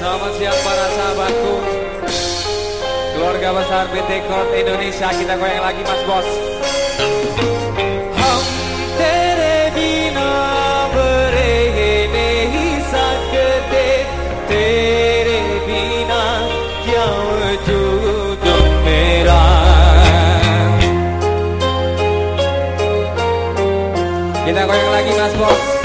Selamat siang para sahabatku. Keluarga besar PT Kort Indonesia Kita goyang lagi mas bos. Kita goyang lagi mas bos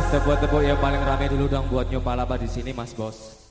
tepuk-tepuk yang paling rame dulu dong buat Nyopalaba di sini Mas Bos.